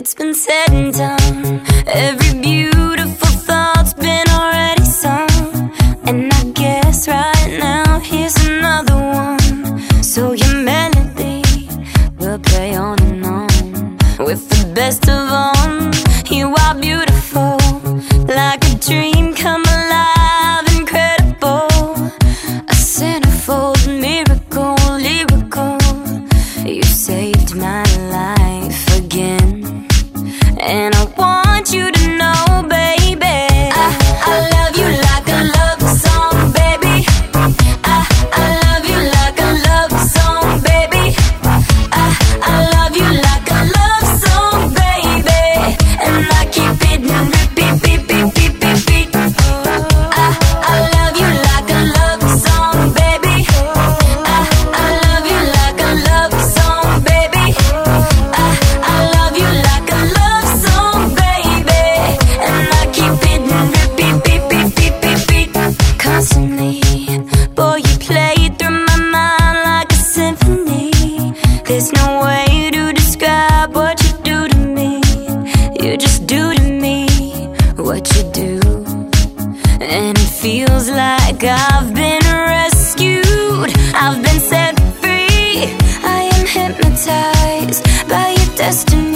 it's been said and done. Every beautiful thought's been already sung. And I guess right now, here's another one. So your melody will play on and on. With the best of feels like I've been rescued. I've been set free. I am hypnotized by your destiny.